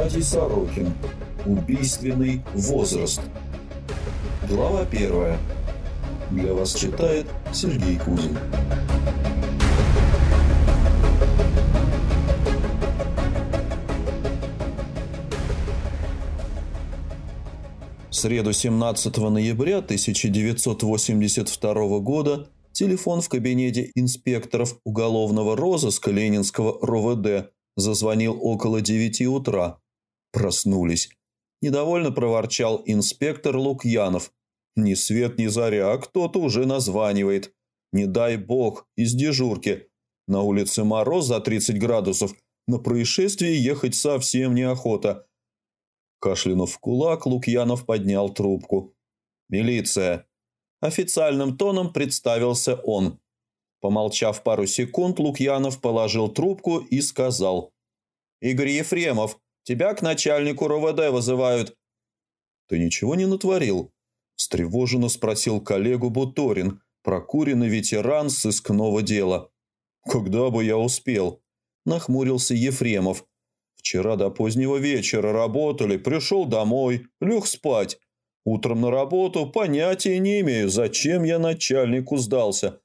Геннадий Сорокин. Убийственный возраст. Глава первая. Для вас читает Сергей Кузин. В среду 17 ноября 1982 года телефон в кабинете инспекторов уголовного розыска Ленинского РОВД зазвонил около 9 утра. Проснулись. Недовольно проворчал инспектор Лукьянов. Ни свет, ни заря, а кто-то уже названивает. Не дай бог, из дежурки. На улице мороз за 30 градусов. На происшествие ехать совсем неохота. Кашлянув в кулак, Лукьянов поднял трубку. «Милиция!» Официальным тоном представился он. Помолчав пару секунд, Лукьянов положил трубку и сказал. «Игорь Ефремов, тебя к начальнику РОВД вызывают». «Ты ничего не натворил?» Встревоженно спросил коллегу Буторин, прокуренный ветеран сыскного дела. «Когда бы я успел?» Нахмурился Ефремов. «Вчера до позднего вечера работали, пришел домой, лег спать. Утром на работу понятия не имею, зачем я начальнику сдался.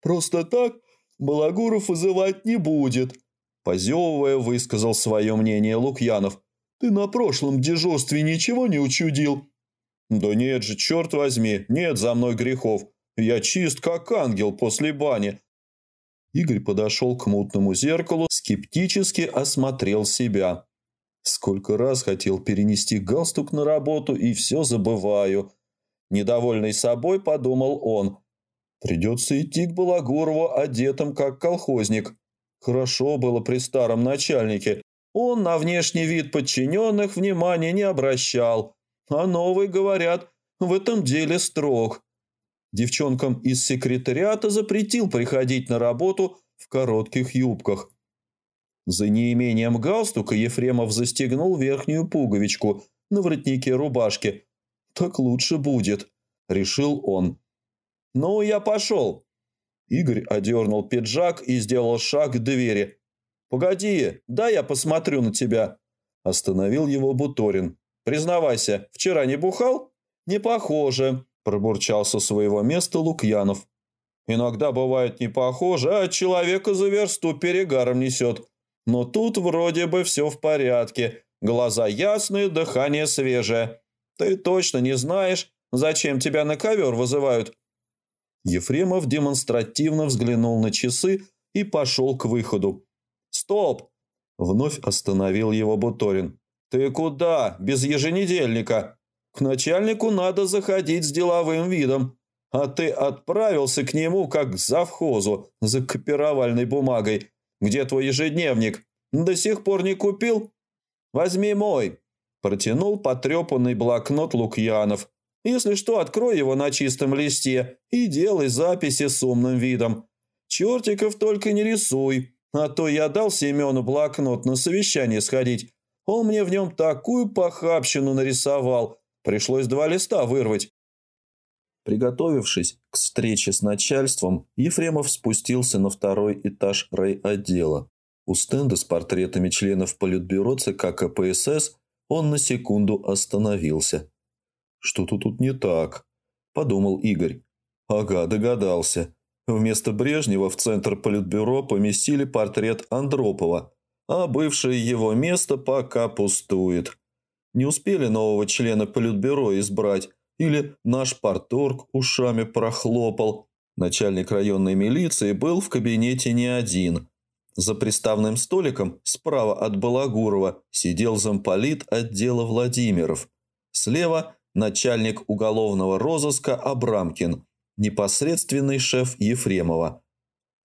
Просто так Балагуров вызывать не будет. Позевывая, высказал свое мнение Лукьянов. Ты на прошлом дежурстве ничего не учудил? Да нет же, черт возьми, нет за мной грехов. Я чист, как ангел после бани. Игорь подошел к мутному зеркалу, скептически осмотрел себя. Сколько раз хотел перенести галстук на работу и все забываю. Недовольный собой подумал он. Придется идти к Балагурову одетым как колхозник. Хорошо было при старом начальнике. Он на внешний вид подчиненных внимания не обращал. А новый, говорят, в этом деле строг. Девчонкам из секретариата запретил приходить на работу в коротких юбках. За неимением галстука Ефремов застегнул верхнюю пуговичку на воротнике рубашки. «Так лучше будет», — решил он. «Ну, я пошел». Игорь одернул пиджак и сделал шаг к двери. «Погоди, да я посмотрю на тебя». Остановил его Буторин. «Признавайся, вчера не бухал?» «Не похоже», – пробурчал со своего места Лукьянов. «Иногда бывает не похоже, а человека за версту перегаром несет. Но тут вроде бы все в порядке. Глаза ясные, дыхание свежее. Ты точно не знаешь, зачем тебя на ковер вызывают?» Ефремов демонстративно взглянул на часы и пошел к выходу. «Стоп!» – вновь остановил его Буторин. «Ты куда? Без еженедельника. К начальнику надо заходить с деловым видом. А ты отправился к нему, как к завхозу, за копировальной бумагой. Где твой ежедневник? До сих пор не купил? Возьми мой!» Протянул потрепанный блокнот Лукьянов. «Если что, открой его на чистом листе и делай записи с умным видом. Чертиков только не рисуй, а то я дал Семену блокнот на совещание сходить. Он мне в нем такую похабщину нарисовал, пришлось два листа вырвать». Приготовившись к встрече с начальством, Ефремов спустился на второй этаж райотдела. У стенда с портретами членов Политбюро ЦК КПСС он на секунду остановился. «Что-то тут не так», – подумал Игорь. «Ага, догадался. Вместо Брежнева в центр Политбюро поместили портрет Андропова, а бывшее его место пока пустует. Не успели нового члена Политбюро избрать, или наш порторг ушами прохлопал. Начальник районной милиции был в кабинете не один. За приставным столиком справа от Балагурова сидел замполит отдела Владимиров. Слева начальник уголовного розыска Абрамкин, непосредственный шеф Ефремова.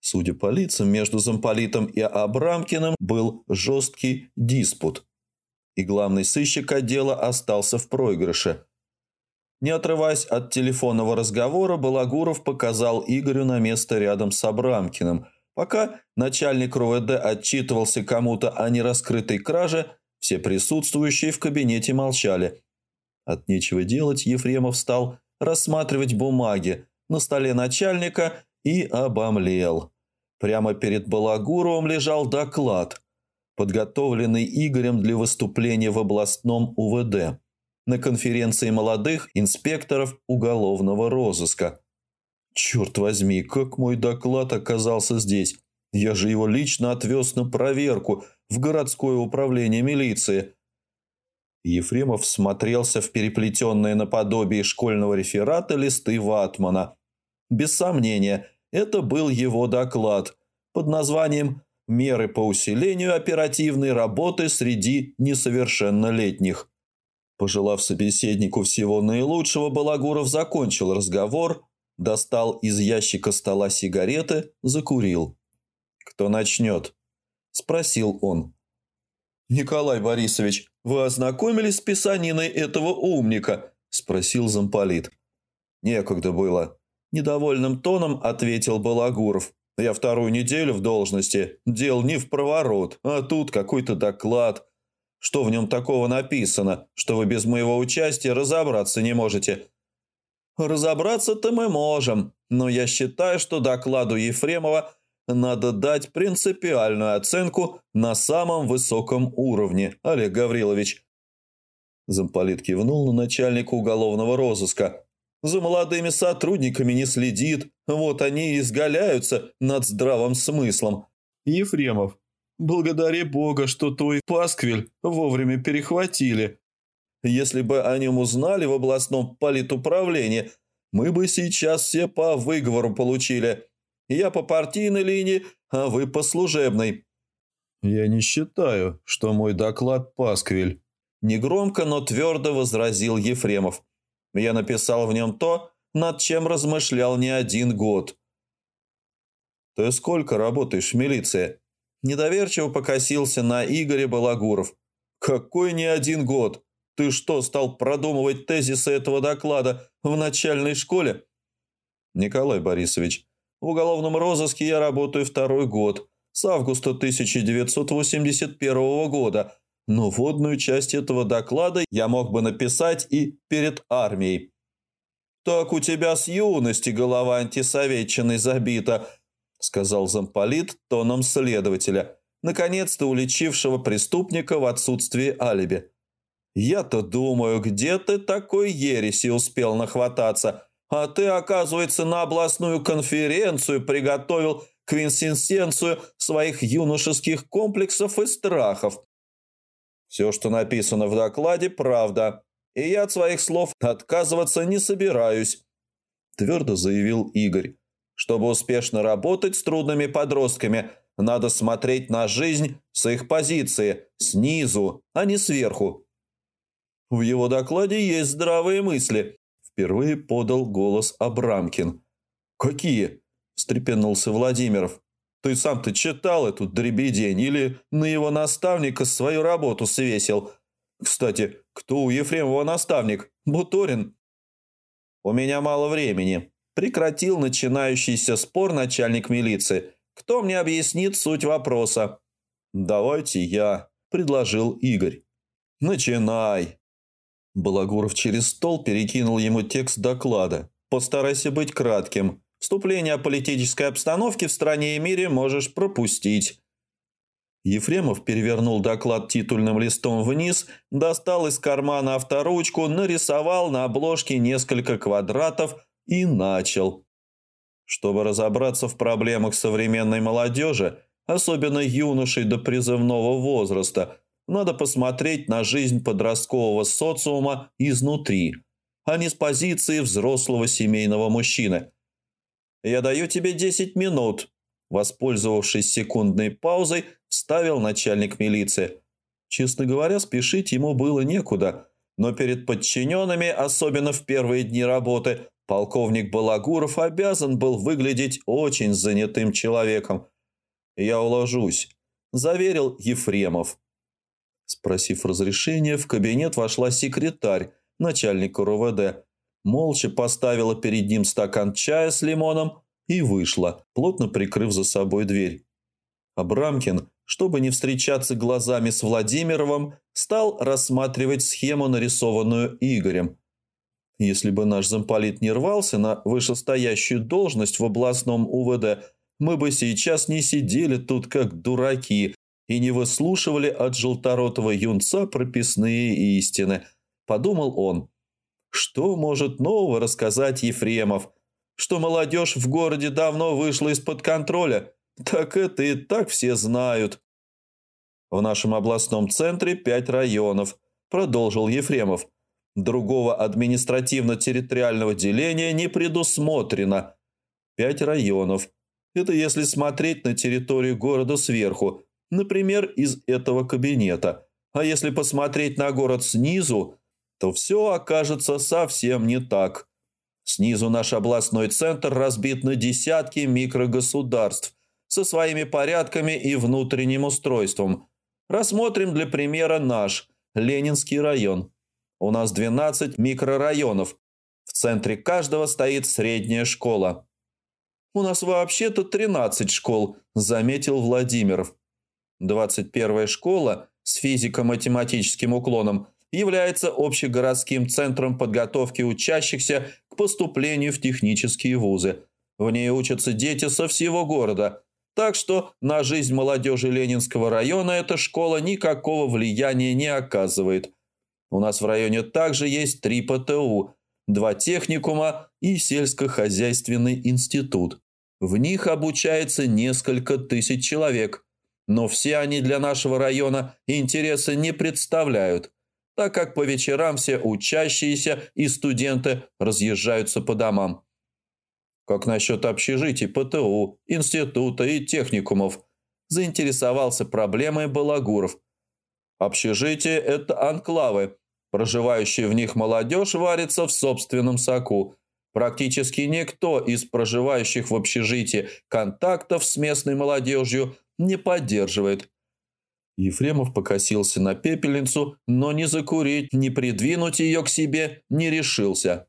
Судя по лицам, между замполитом и Абрамкиным был жесткий диспут. И главный сыщик отдела остался в проигрыше – не отрываясь от телефонного разговора, Балагуров показал Игорю на место рядом с Абрамкиным. Пока начальник РУВД отчитывался кому-то о нераскрытой краже, все присутствующие в кабинете молчали. От нечего делать Ефремов стал рассматривать бумаги на столе начальника и обомлел. Прямо перед Балагуровым лежал доклад. подготовленный Игорем для выступления в областном УВД на конференции молодых инспекторов уголовного розыска. Черт возьми, как мой доклад оказался здесь. Я же его лично отвез на проверку в городское управление милиции. Ефремов смотрелся в переплетенные наподобие школьного реферата листы ватмана. Без сомнения, это был его доклад под названием «Меры по усилению оперативной работы среди несовершеннолетних». Пожелав собеседнику всего наилучшего, Балагуров закончил разговор, достал из ящика стола сигареты, закурил. «Кто начнет?» – спросил он. «Николай Борисович, вы ознакомились с писаниной этого умника?» – спросил замполит. «Некогда было». Недовольным тоном ответил Балагуров. «Я вторую неделю в должности, дел не в проворот, а тут какой-то доклад. Что в нем такого написано, что вы без моего участия разобраться не можете?» «Разобраться-то мы можем, но я считаю, что докладу Ефремова надо дать принципиальную оценку на самом высоком уровне, Олег Гаврилович». Замполит кивнул на начальника уголовного розыска. «За молодыми сотрудниками не следит, вот они и изгаляются над здравым смыслом». Ефремов Благодари Бога, что твой пасквиль вовремя перехватили. Если бы о нем узнали в областном политуправлении, мы бы сейчас все по выговору получили. Я по партийной линии, а вы по служебной». «Я не считаю, что мой доклад пасквиль», – негромко, но твердо возразил Ефремов. «Я написал в нем то, над чем размышлял не один год». «Ты сколько работаешь в милиции?» Недоверчиво покосился на Игоря Балагуров. «Какой не один год? Ты что, стал продумывать тезисы этого доклада в начальной школе?» «Николай Борисович, в уголовном розыске я работаю второй год, с августа 1981 года, но водную часть этого доклада я мог бы написать и перед армией». «Так у тебя с юности голова антисоветчиной забита», – сказал замполит тоном следователя, наконец-то уличившего преступника в отсутствии алиби. «Я-то думаю, где ты такой ереси успел нахвататься, а ты, оказывается, на областную конференцию приготовил квинсенсенцию своих юношеских комплексов и страхов. Все, что написано в докладе, правда, и я от своих слов отказываться не собираюсь», – твердо заявил Игорь. Чтобы успешно работать с трудными подростками, надо смотреть на жизнь с их позиции, снизу, а не сверху. В его докладе есть здравые мысли. Впервые подал голос Абрамкин. «Какие?» – встрепенулся Владимиров. «Ты сам-то читал эту дребедень или на его наставника свою работу свесил? Кстати, кто у Ефремова наставник? Буторин?» «У меня мало времени», Прекратил начинающийся спор начальник милиции. «Кто мне объяснит суть вопроса?» «Давайте я», – предложил Игорь. «Начинай». Балагуров через стол перекинул ему текст доклада. «Постарайся быть кратким. Вступление о политической обстановке в стране и мире можешь пропустить». Ефремов перевернул доклад титульным листом вниз, достал из кармана авторучку, нарисовал на обложке несколько квадратов – и начал. Чтобы разобраться в проблемах современной молодежи, особенно юношей до призывного возраста, надо посмотреть на жизнь подросткового социума изнутри, а не с позиции взрослого семейного мужчины. «Я даю тебе 10 минут», – воспользовавшись секундной паузой, вставил начальник милиции. Честно говоря, спешить ему было некуда, но перед подчиненными, особенно в первые дни работы, Полковник Балагуров обязан был выглядеть очень занятым человеком. «Я уложусь», – заверил Ефремов. Спросив разрешения, в кабинет вошла секретарь начальника РОВД. Молча поставила перед ним стакан чая с лимоном и вышла, плотно прикрыв за собой дверь. Абрамкин, чтобы не встречаться глазами с Владимировым, стал рассматривать схему, нарисованную Игорем – если бы наш замполит не рвался на вышестоящую должность в областном УВД, мы бы сейчас не сидели тут как дураки и не выслушивали от желторотого юнца прописные истины, подумал он. Что может нового рассказать Ефремов? Что молодежь в городе давно вышла из-под контроля? Так это и так все знают. В нашем областном центре пять районов, продолжил Ефремов. Другого административно-территориального деления не предусмотрено. Пять районов. Это если смотреть на территорию города сверху, например, из этого кабинета. А если посмотреть на город снизу, то все окажется совсем не так. Снизу наш областной центр разбит на десятки микрогосударств со своими порядками и внутренним устройством. Рассмотрим для примера наш, Ленинский район. У нас 12 микрорайонов. В центре каждого стоит средняя школа. «У нас вообще-то 13 школ», – заметил Владимиров. 21-я школа с физико-математическим уклоном является общегородским центром подготовки учащихся к поступлению в технические вузы. В ней учатся дети со всего города, так что на жизнь молодежи Ленинского района эта школа никакого влияния не оказывает. У нас в районе также есть три ПТУ, два техникума и сельскохозяйственный институт. В них обучается несколько тысяч человек – но все они для нашего района интереса не представляют, так как по вечерам все учащиеся и студенты разъезжаются по домам. Как насчет общежитий ПТУ, института и техникумов? Заинтересовался проблемой Балагуров. Общежитие – это анклавы. Проживающая в них молодежь варится в собственном соку. Практически никто из проживающих в общежитии контактов с местной молодежью не поддерживает. Ефремов покосился на пепельницу, но ни закурить, ни придвинуть ее к себе не решился.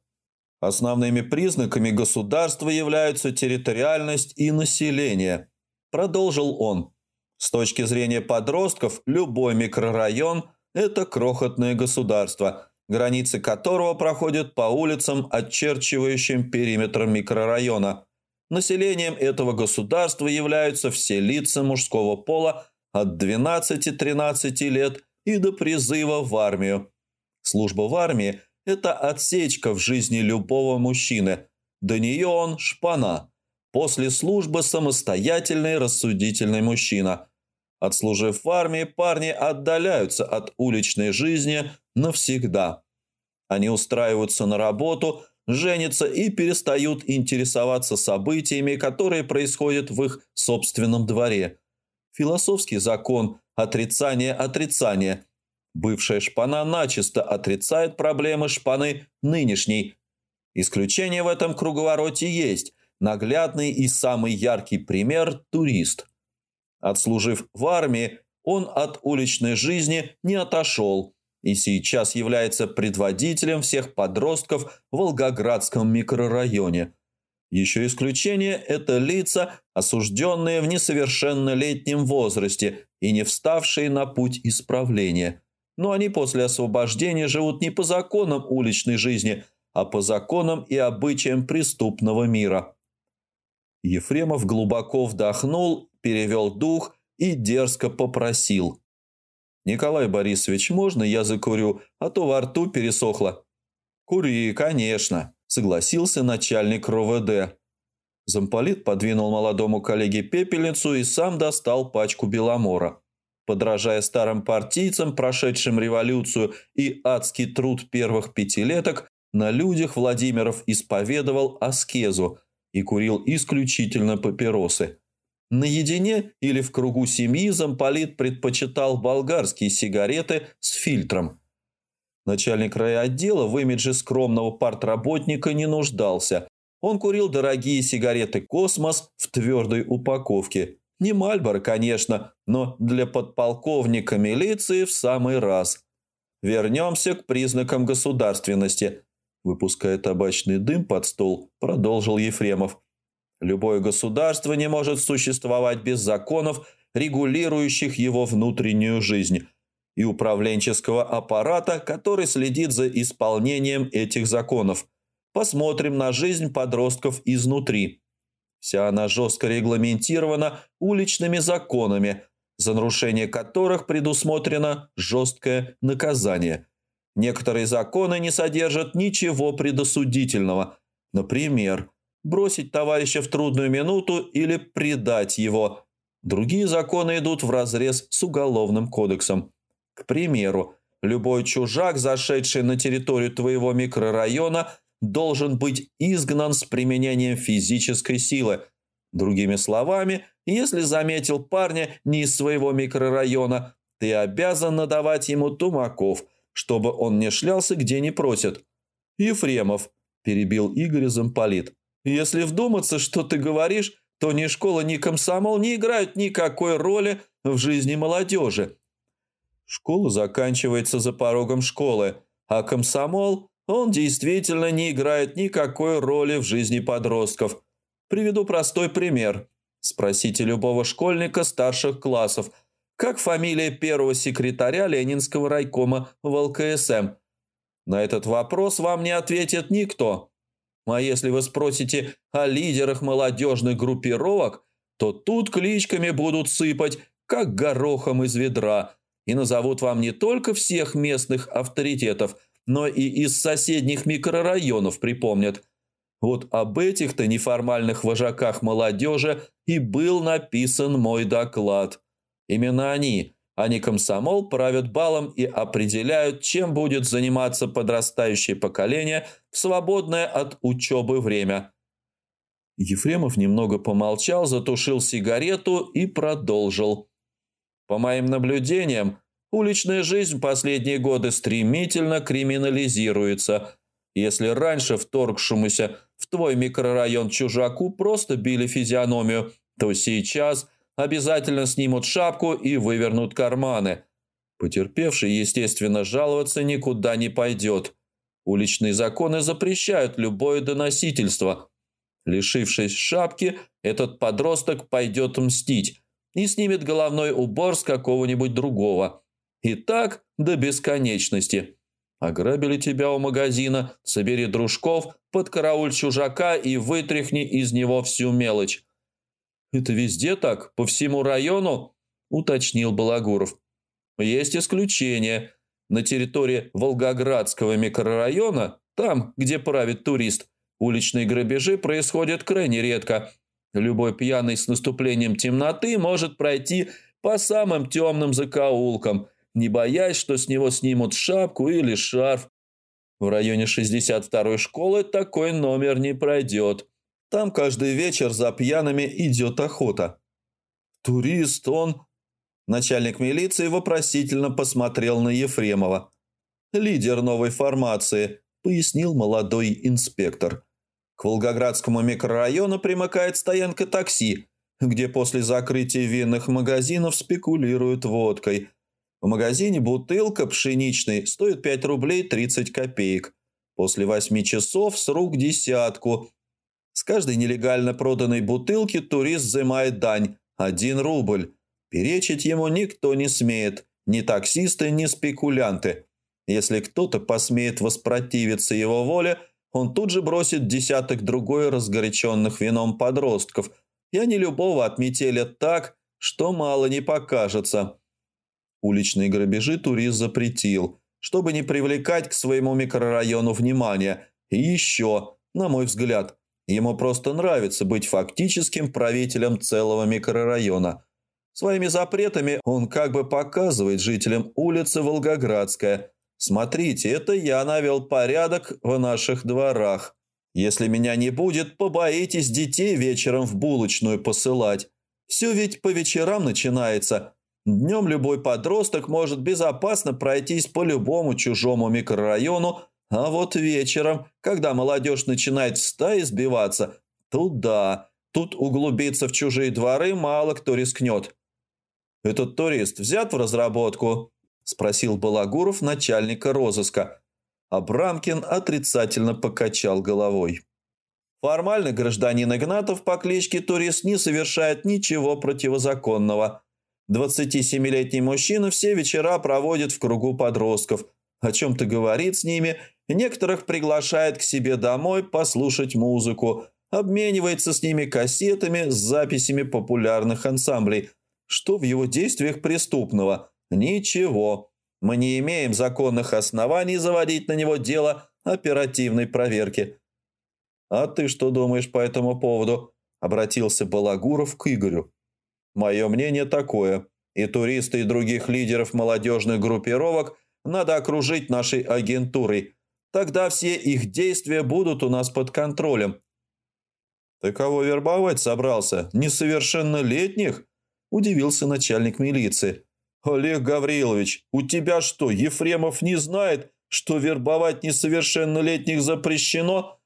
Основными признаками государства являются территориальность и население, продолжил он. С точки зрения подростков, любой микрорайон – это крохотное государство, границы которого проходят по улицам, очерчивающим периметр микрорайона – Населением этого государства являются все лица мужского пола от 12-13 лет и до призыва в армию. Служба в армии – это отсечка в жизни любого мужчины. До нее он – шпана. После службы – самостоятельный рассудительный мужчина. Отслужив в армии, парни отдаляются от уличной жизни навсегда. Они устраиваются на работу – женятся и перестают интересоваться событиями, которые происходят в их собственном дворе. Философский закон отрицания отрицания. Бывшая шпана начисто отрицает проблемы шпаны нынешней. Исключение в этом круговороте есть. Наглядный и самый яркий пример – турист. Отслужив в армии, он от уличной жизни не отошел – и сейчас является предводителем всех подростков в Волгоградском микрорайоне. Еще исключение – это лица, осужденные в несовершеннолетнем возрасте и не вставшие на путь исправления. Но они после освобождения живут не по законам уличной жизни, а по законам и обычаям преступного мира. Ефремов глубоко вдохнул, перевел дух и дерзко попросил. «Николай Борисович, можно я закурю, а то во рту пересохло?» «Кури, конечно», – согласился начальник РОВД. Замполит подвинул молодому коллеге пепельницу и сам достал пачку беломора. Подражая старым партийцам, прошедшим революцию и адский труд первых пятилеток, на людях Владимиров исповедовал аскезу и курил исключительно папиросы. Наедине или в кругу семьи замполит предпочитал болгарские сигареты с фильтром. Начальник райотдела в имидже скромного партработника не нуждался. Он курил дорогие сигареты «Космос» в твердой упаковке. Не Мальборо, конечно, но для подполковника милиции в самый раз. Вернемся к признакам государственности. Выпуская табачный дым под стол, продолжил Ефремов. Любое государство не может существовать без законов, регулирующих его внутреннюю жизнь, и управленческого аппарата, который следит за исполнением этих законов. Посмотрим на жизнь подростков изнутри. Вся она жестко регламентирована уличными законами. за нарушение которых предусмотрено жесткое наказание. Некоторые законы не содержат ничего предосудительного. Например, бросить товарища в трудную минуту или предать его. Другие законы идут вразрез с Уголовным кодексом. К примеру, любой чужак, зашедший на территорию твоего микрорайона, должен быть изгнан с применением физической силы. Другими словами, если заметил парня не из своего микрорайона, ты обязан надавать ему тумаков, чтобы он не шлялся, где не просят. Ефремов, перебил Игорь замполит. Если вдуматься, что ты говоришь, то ни школа, ни комсомол не играют никакой роли в жизни молодежи. Школа заканчивается за порогом школы, а комсомол, он действительно не играет никакой роли в жизни подростков. Приведу простой пример. Спросите любого школьника старших классов, как фамилия первого секретаря Ленинского райкома в ЛКСМ. На этот вопрос вам не ответит никто. А если вы спросите о лидерах молодежных группировок, то тут кличками будут сыпать, как горохом из ведра, и назовут вам не только всех местных авторитетов, но и из соседних микрорайонов припомнят. Вот об этих-то неформальных вожаках молодежи и был написан мой доклад. Именно они, не комсомол, правят балом и определяют, чем будет заниматься подрастающее поколение в свободное от учебы время. Ефремов немного помолчал, затушил сигарету и продолжил. По моим наблюдениям, уличная жизнь в последние годы стремительно криминализируется. Если раньше вторгшемуся в твой микрорайон чужаку просто били физиономию, то сейчас обязательно снимут шапку и вывернут карманы. Потерпевший, естественно, жаловаться никуда не пойдет. Уличные законы запрещают любое доносительство. Лишившись шапки, этот подросток пойдет мстить и снимет головной убор с какого-нибудь другого. И так до бесконечности. Ограбили тебя у магазина, собери дружков, подкарауль чужака и вытряхни из него всю мелочь. «Это везде так? По всему району?» – уточнил Балагуров. «Есть исключения. На территории Волгоградского микрорайона, там, где правит турист, уличные грабежи происходят крайне редко. Любой пьяный с наступлением темноты может пройти по самым темным закоулкам, не боясь, что с него снимут шапку или шарф. В районе 62-й школы такой номер не пройдет. Там каждый вечер за пьяными идет охота. Турист он... Начальник милиции вопросительно посмотрел на Ефремова. «Лидер новой формации», — пояснил молодой инспектор. К Волгоградскому микрорайону примыкает стоянка такси, где после закрытия винных магазинов спекулируют водкой. В магазине бутылка пшеничной стоит 5 рублей 30 копеек. После 8 часов с рук десятку. С каждой нелегально проданной бутылки турист взимает дань – 1 рубль. Перечить ему никто не смеет, ни таксисты, ни спекулянты. Если кто-то посмеет воспротивиться его воле – он тут же бросит десяток другой разгоряченных вином подростков, и они любого отметелят так, что мало не покажется. Уличные грабежи турист запретил, чтобы не привлекать к своему микрорайону внимания. И еще, на мой взгляд, ему просто нравится быть фактическим правителем целого микрорайона. Своими запретами он как бы показывает жителям улицы Волгоградская – Смотрите, это я навел порядок в наших дворах. Если меня не будет, побоитесь детей вечером в булочную посылать. Все ведь по вечерам начинается. Днем любой подросток может безопасно пройтись по любому чужому микрорайону, а вот вечером, когда молодежь начинает в стаи сбиваться, тут да, тут углубиться в чужие дворы мало кто рискнет. Этот турист взят в разработку спросил Балагуров начальника розыска. Абрамкин отрицательно покачал головой. Формально гражданин Игнатов по кличке Турист не совершает ничего противозаконного. 27-летний мужчина все вечера проводит в кругу подростков, о чем-то говорит с ними, некоторых приглашает к себе домой послушать музыку, обменивается с ними кассетами с записями популярных ансамблей. Что в его действиях преступного? Ничего. Мы не имеем законных оснований заводить на него дело оперативной проверки. «А ты что думаешь по этому поводу?» – обратился Балагуров к Игорю. «Мое мнение такое. И туристы, и других лидеров молодежных группировок надо окружить нашей агентурой. Тогда все их действия будут у нас под контролем». «Ты кого вербовать собрался? Несовершеннолетних?» – удивился начальник милиции. «Олег Гаврилович, у тебя что, Ефремов не знает, что вербовать несовершеннолетних запрещено?»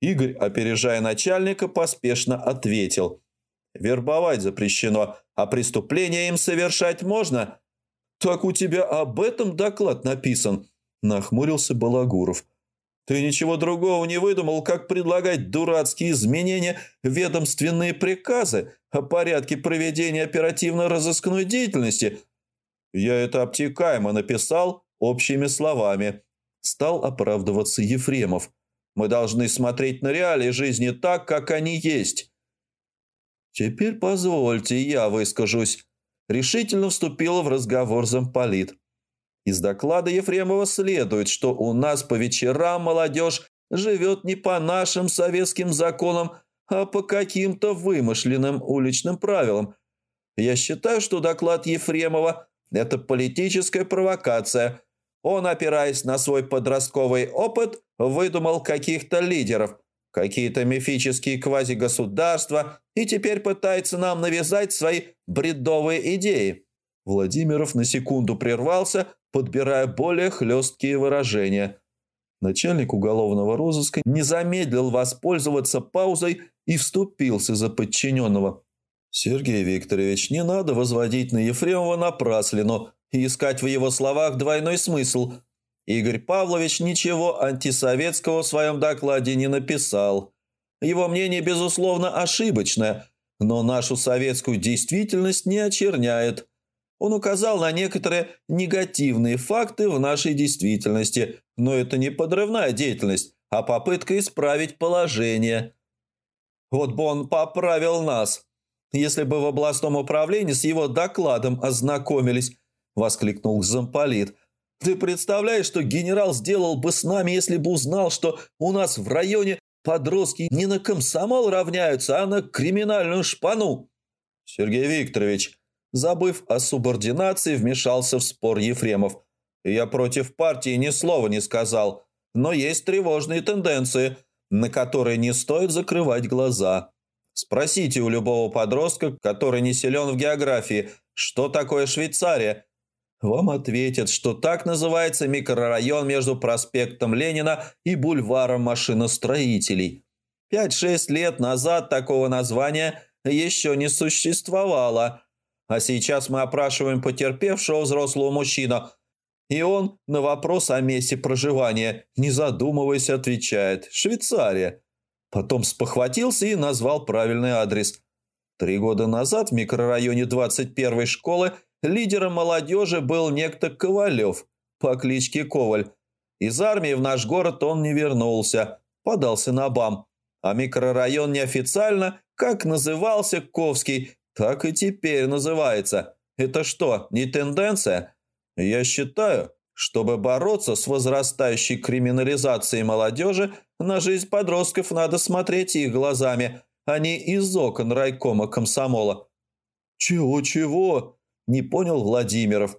Игорь, опережая начальника, поспешно ответил. «Вербовать запрещено, а преступления им совершать можно?» «Так у тебя об этом доклад написан», – нахмурился Балагуров. «Ты ничего другого не выдумал, как предлагать дурацкие изменения в ведомственные приказы о порядке проведения оперативно-розыскной деятельности?» «Я это обтекаемо написал общими словами», – стал оправдываться Ефремов. Мы должны смотреть на реалии жизни так, как они есть. Теперь позвольте, я выскажусь. Решительно вступила в разговор замполит. Из доклада Ефремова следует, что у нас по вечерам молодежь живет не по нашим советским законам, а по каким-то вымышленным уличным правилам. Я считаю, что доклад Ефремова – это политическая провокация – он, опираясь на свой подростковый опыт, выдумал каких-то лидеров, какие-то мифические квазигосударства и теперь пытается нам навязать свои бредовые идеи. Владимиров на секунду прервался, подбирая более хлесткие выражения. Начальник уголовного розыска не замедлил воспользоваться паузой и вступился за подчиненного. «Сергей Викторович, не надо возводить на Ефремова напраслину и искать в его словах двойной смысл. Игорь Павлович ничего антисоветского в своем докладе не написал. Его мнение, безусловно, ошибочное, но нашу советскую действительность не очерняет. Он указал на некоторые негативные факты в нашей действительности, но это не подрывная деятельность, а попытка исправить положение. Вот бы он поправил нас. Если бы в областном управлении с его докладом ознакомились, – воскликнул замполит. «Ты представляешь, что генерал сделал бы с нами, если бы узнал, что у нас в районе подростки не на комсомол равняются, а на криминальную шпану?» Сергей Викторович, забыв о субординации, вмешался в спор Ефремов. «Я против партии ни слова не сказал, но есть тревожные тенденции, на которые не стоит закрывать глаза». Спросите у любого подростка, который не силен в географии, что такое Швейцария, вам ответят, что так называется микрорайон между проспектом Ленина и бульваром машиностроителей. Пять-шесть лет назад такого названия еще не существовало. А сейчас мы опрашиваем потерпевшего взрослого мужчину, и он на вопрос о месте проживания, не задумываясь, отвечает «Швейцария». Потом спохватился и назвал правильный адрес. Три года назад в микрорайоне 21-й школы – Лидером молодежи был некто Ковалев по кличке Коваль. Из армии в наш город он не вернулся, подался на БАМ. А микрорайон неофициально, как назывался Ковский, так и теперь называется. Это что, не тенденция? Я считаю, чтобы бороться с возрастающей криминализацией молодежи, на жизнь подростков надо смотреть их глазами, а не из окон райкома комсомола. «Чего-чего?» Не понял Владимиров.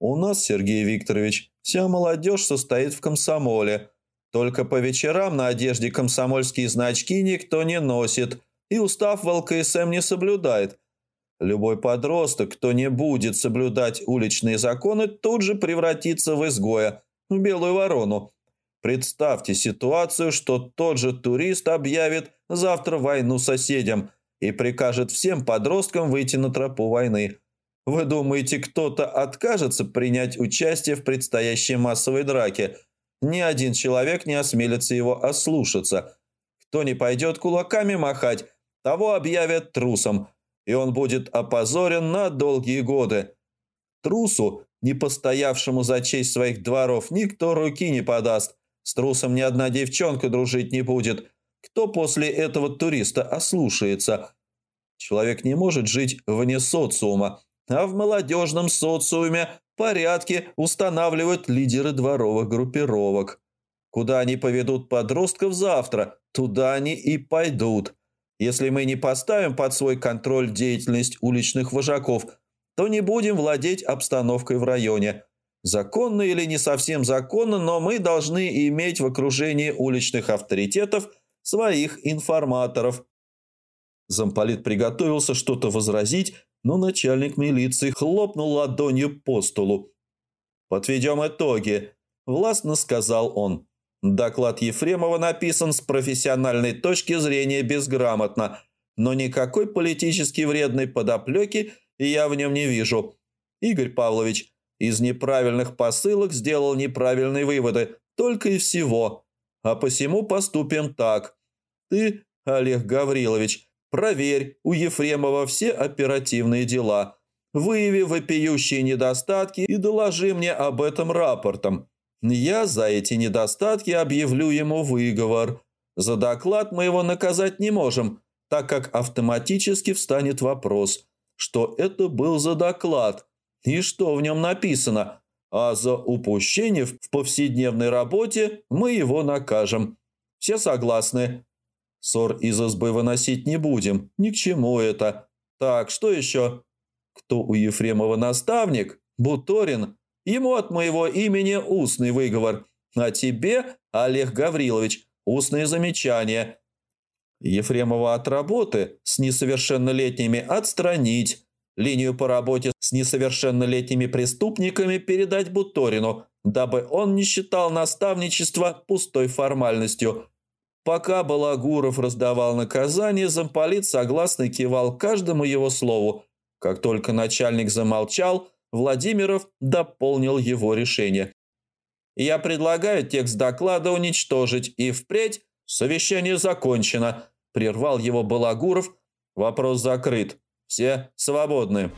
У нас, Сергей Викторович, вся молодежь состоит в комсомоле. Только по вечерам на одежде комсомольские значки никто не носит, и устав в ЛКСМ не соблюдает. Любой подросток, кто не будет соблюдать уличные законы, тут же превратится в изгоя, в белую ворону. Представьте ситуацию, что тот же турист объявит завтра войну соседям и прикажет всем подросткам выйти на тропу войны. Вы думаете, кто-то откажется принять участие в предстоящей массовой драке? Ни один человек не осмелится его ослушаться. Кто не пойдет кулаками махать, того объявят трусом, и он будет опозорен на долгие годы. Трусу, не постоявшему за честь своих дворов, никто руки не подаст. С трусом ни одна девчонка дружить не будет. Кто после этого туриста ослушается? Человек не может жить вне социума, а в молодежном социуме порядки устанавливают лидеры дворовых группировок. Куда они поведут подростков завтра, туда они и пойдут. Если мы не поставим под свой контроль деятельность уличных вожаков, то не будем владеть обстановкой в районе. Законно или не совсем законно, но мы должны иметь в окружении уличных авторитетов своих информаторов. Замполит приготовился что-то возразить, но начальник милиции хлопнул ладонью по столу. «Подведем итоги», – властно сказал он. Доклад Ефремова написан с профессиональной точки зрения безграмотно, но никакой политически вредной подоплеки я в нем не вижу. Игорь Павлович из неправильных посылок сделал неправильные выводы, только и всего. А посему поступим так. Ты, Олег Гаврилович, проверь у Ефремова все оперативные дела, выяви вопиющие недостатки и доложи мне об этом рапортом. Я за эти недостатки объявлю ему выговор. За доклад мы его наказать не можем, так как автоматически встанет вопрос, что это был за доклад и что в нем написано, а за упущение в повседневной работе мы его накажем. Все согласны? Ссор из избы выносить не будем, ни к чему это. Так, что еще? Кто у Ефремова наставник? Буторин. Ему от моего имени устный выговор. А тебе, Олег Гаврилович, устные замечания. Ефремова от работы с несовершеннолетними отстранить. Линию по работе с несовершеннолетними преступниками передать Буторину, дабы он не считал наставничество пустой формальностью. Пока Балагуров раздавал наказание, замполит согласно кивал каждому его слову. Как только начальник замолчал – Владимиров дополнил его решение. «Я предлагаю текст доклада уничтожить, и впредь совещание закончено», – прервал его Балагуров. «Вопрос закрыт. Все свободны».